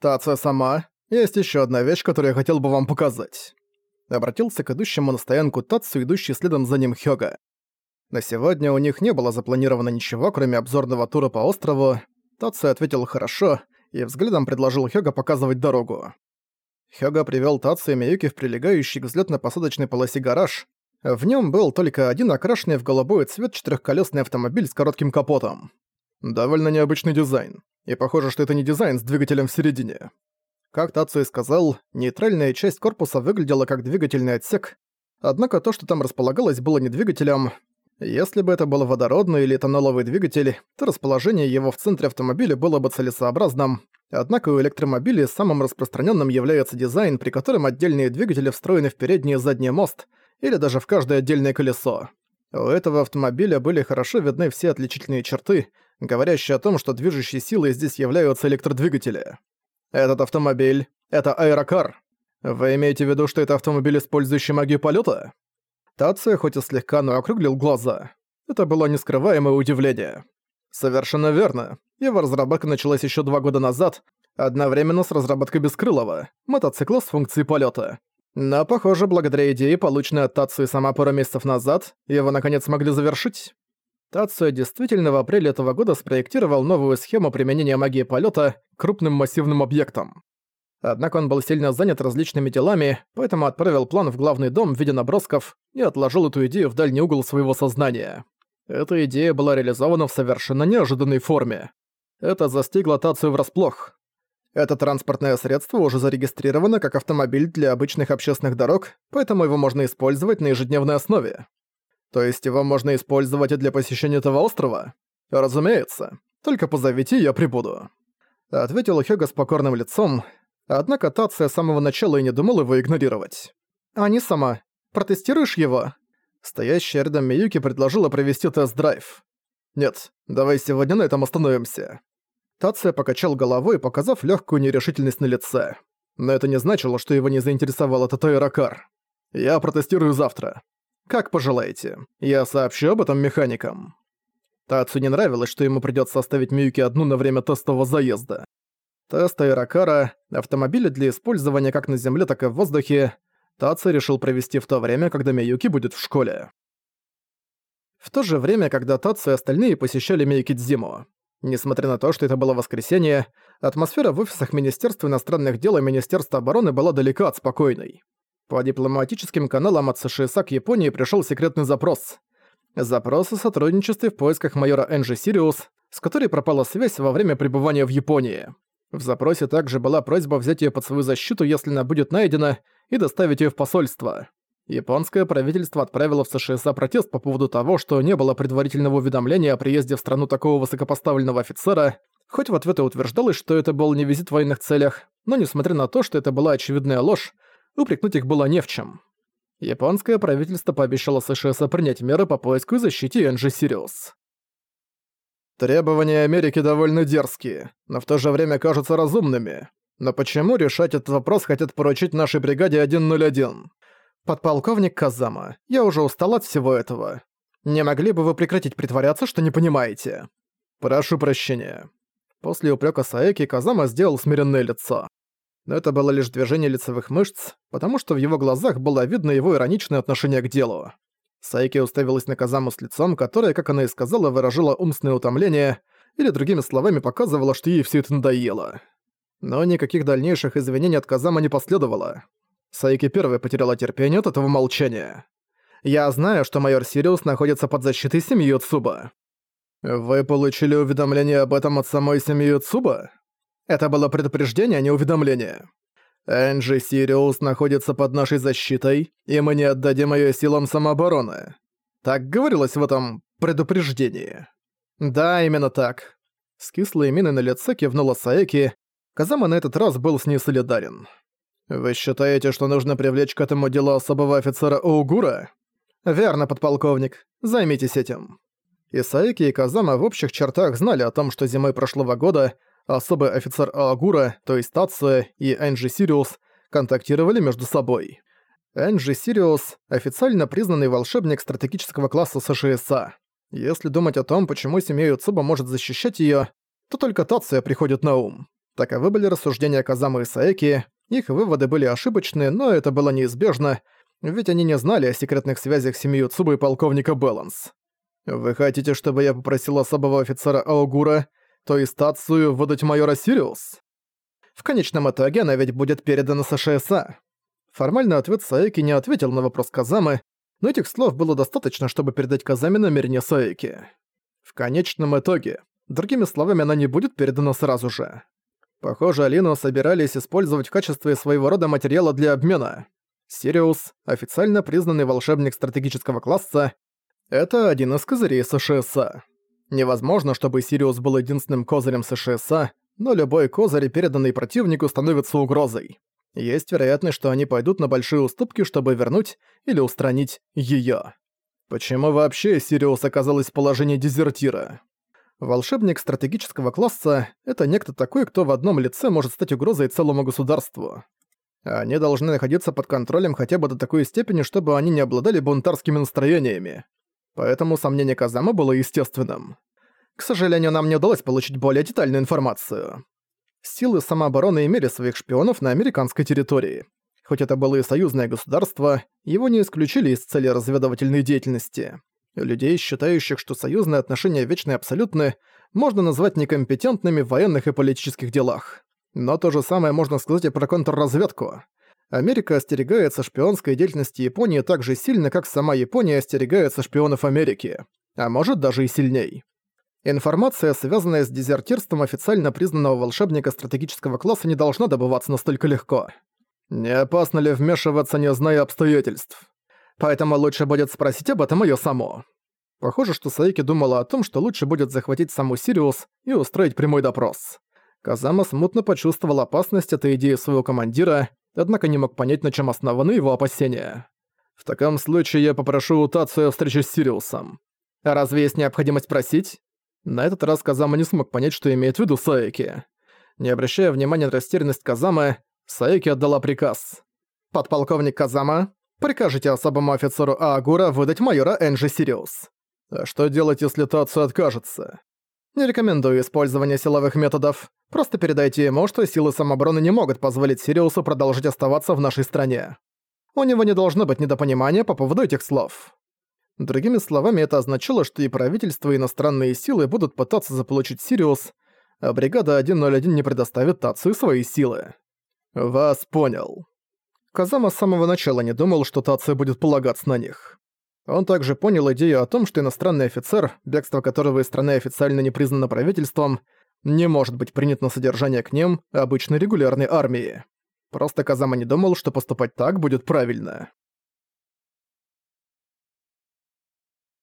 «Тация сама, есть еще одна вещь, которую я хотел бы вам показать». Обратился к идущему на стоянку Тацу, идущий следом за ним Хёга. На сегодня у них не было запланировано ничего, кроме обзорного тура по острову. Тацу ответил «хорошо» и взглядом предложил Хёга показывать дорогу. Хёга привёл Тацу и Миюки в прилегающий к взлётно-посадочной полосе гараж. В нём был только один окрашенный в голубой цвет четырёхколесный автомобиль с коротким капотом. Довольно необычный дизайн. И похоже, что это не дизайн с двигателем в середине. Как Тацу сказал, нейтральная часть корпуса выглядела как двигательный отсек, однако то, что там располагалось, было не двигателем. Если бы это был водородный или этаноловый двигатель, то расположение его в центре автомобиля было бы целесообразным, однако у электромобилей самым распространенным является дизайн, при котором отдельные двигатели встроены в передний и задний мост, или даже в каждое отдельное колесо. У этого автомобиля были хорошо видны все отличительные черты, говорящие о том, что движущей силой здесь являются электродвигатели. Этот автомобиль — это аэрокар. Вы имеете в виду, что это автомобиль, использующий магию полета? Тация хоть и слегка, но округлил глаза. Это было нескрываемое удивление. Совершенно верно. Его разработка началась еще два года назад, одновременно с разработкой Бескрылого, мотоцикла с функцией полета. Но, похоже, благодаря идее, полученной от Тацию сама пару месяцев назад, его наконец смогли завершить. Тацуя действительно в апреле этого года спроектировал новую схему применения магии полета крупным массивным объектам. Однако он был сильно занят различными делами, поэтому отправил план в главный дом в виде набросков и отложил эту идею в дальний угол своего сознания. Эта идея была реализована в совершенно неожиданной форме. Это застигло Тацию врасплох. Это транспортное средство уже зарегистрировано как автомобиль для обычных общественных дорог, поэтому его можно использовать на ежедневной основе. То есть его можно использовать и для посещения этого острова? Разумеется. Только позовите, я прибуду. Ответил Хёга с покорным лицом, однако Тация с самого начала и не думал его игнорировать. А не сама. Протестируешь его? Стоящая рядом Миюки предложила провести тест-драйв. Нет, давай сегодня на этом остановимся. Тация покачал головой, показав легкую нерешительность на лице. Но это не значило, что его не заинтересовал этот аэрокар. Я протестирую завтра. Как пожелаете. Я сообщу об этом механикам. Тацу не нравилось, что ему придётся оставить Миюки одну на время тестового заезда. Тест Аэрокара, автомобиля для использования как на земле, так и в воздухе, Тацу решил провести в то время, когда Миюки будет в школе. В то же время, когда Тацу и остальные посещали Мейкидзиму. Несмотря на то, что это было воскресенье, атмосфера в офисах Министерства иностранных дел и Министерства обороны была далека от спокойной. По дипломатическим каналам от США к Японии пришел секретный запрос. Запрос о сотрудничестве в поисках майора Энджи Сириус, с которой пропала связь во время пребывания в Японии. В запросе также была просьба взять ее под свою защиту, если она будет найдена, и доставить ее в посольство. Японское правительство отправило в США протест по поводу того, что не было предварительного уведомления о приезде в страну такого высокопоставленного офицера, хоть в ответ и утверждалось, что это был не визит в военных целях, но несмотря на то, что это была очевидная ложь, упрекнуть их было не в чем. Японское правительство пообещало США принять меры по поиску и защите Энджи Сириус. Требования Америки довольно дерзкие, но в то же время кажутся разумными. Но почему решать этот вопрос хотят поручить нашей бригаде 101? Подполковник Казама, я уже устал от всего этого. Не могли бы вы прекратить притворяться, что не понимаете? Прошу прощения. После упрека Саэки Казама сделал смиренное лицо но это было лишь движение лицевых мышц, потому что в его глазах было видно его ироничное отношение к делу. Сайки уставилась на Казаму с лицом, которое, как она и сказала, выражало умственное утомление, или другими словами показывало, что ей все это надоело. Но никаких дальнейших извинений от Казама не последовало. Сайки первой потеряла терпение от этого молчания. «Я знаю, что майор Сириус находится под защитой семьи Цуба». «Вы получили уведомление об этом от самой семьи Цуба?» Это было предупреждение, а не уведомление. Энджи Сириус находится под нашей защитой, и мы не отдадим её силам самообороны. Так говорилось в этом предупреждении. Да, именно так. С кислой миной на лице кивнула Саэки. Казама на этот раз был с ней солидарен. «Вы считаете, что нужно привлечь к этому делу особого офицера Оугура?» «Верно, подполковник. Займитесь этим». И Саэки и Казама в общих чертах знали о том, что зимой прошлого года особый офицер Аагура, то есть Тация и Энджи Сириус, контактировали между собой. Энджи Сириус – официально признанный волшебник стратегического класса США. Если думать о том, почему семья Ёцуба может защищать её, то только Тацуя приходит на ум. Таковы были рассуждения Казамы и Саэки, их выводы были ошибочны, но это было неизбежно, ведь они не знали о секретных связях семьи Ёцубы и полковника Бэланс. «Вы хотите, чтобы я попросил особого офицера Аугура, то есть Тацую, выдать майора Сириус?» В конечном итоге она ведь будет передана СШСА. Формальный ответ Саэки не ответил на вопрос Казамы, но этих слов было достаточно, чтобы передать Казаме намерение Саэки. В конечном итоге, другими словами, она не будет передана сразу же. Похоже, Алину собирались использовать в качестве своего рода материала для обмена. Сириус, официально признанный волшебник стратегического класса, это один из козырей СШСА. Невозможно, чтобы Сириус был единственным козырем СШСА, но любой козырь, переданный противнику, становится угрозой. Есть вероятность, что они пойдут на большие уступки, чтобы вернуть или устранить её. Почему вообще Сириус оказалась в положении дезертира? Волшебник стратегического класса — это некто такой, кто в одном лице может стать угрозой целому государству. Они должны находиться под контролем хотя бы до такой степени, чтобы они не обладали бунтарскими настроениями. Поэтому сомнение Казама было естественным. К сожалению, нам не удалось получить более детальную информацию. Силы самообороны имели своих шпионов на американской территории. Хоть это было и союзное государство, его не исключили из цели разведывательной деятельности. Людей, считающих, что союзные отношения вечны и абсолютны, можно назвать некомпетентными в военных и политических делах. Но то же самое можно сказать и про контрразведку. Америка остерегается шпионской деятельности Японии так же сильно, как сама Япония остерегается шпионов Америки. А может даже и сильней. Информация, связанная с дезертирством официально признанного волшебника стратегического класса, не должна добываться настолько легко. Не опасно ли вмешиваться, не зная обстоятельств? поэтому лучше будет спросить об этом её саму. Похоже, что Саики думала о том, что лучше будет захватить саму Сириус и устроить прямой допрос. Казама смутно почувствовал опасность этой идеи своего командира, однако не мог понять, на чем основаны его опасения. В таком случае я попрошу у Тацию встречи с Сириусом. А разве есть необходимость просить? На этот раз Казама не смог понять, что имеет в виду Саики. Не обращая внимания на растерянность Казамы, Саики отдала приказ. «Подполковник Казама, Прикажете особому офицеру Аагура выдать майора Энджи Сириус. А что делать, если Тацу откажется? Не рекомендую использование силовых методов. Просто передайте ему, что силы самообороны не могут позволить Сириусу продолжить оставаться в нашей стране. У него не должно быть недопонимания по поводу этих слов. Другими словами, это означало, что и правительство, и иностранные силы будут пытаться заполучить Сириус, а бригада 101 не предоставит Тацию свои силы. Вас понял. Казама с самого начала не думал, что Тация будет полагаться на них. Он также понял идею о том, что иностранный офицер, бегство которого из страны официально не признано правительством, не может быть принят на содержание к ним обычной регулярной армии. Просто Казама не думал, что поступать так будет правильно.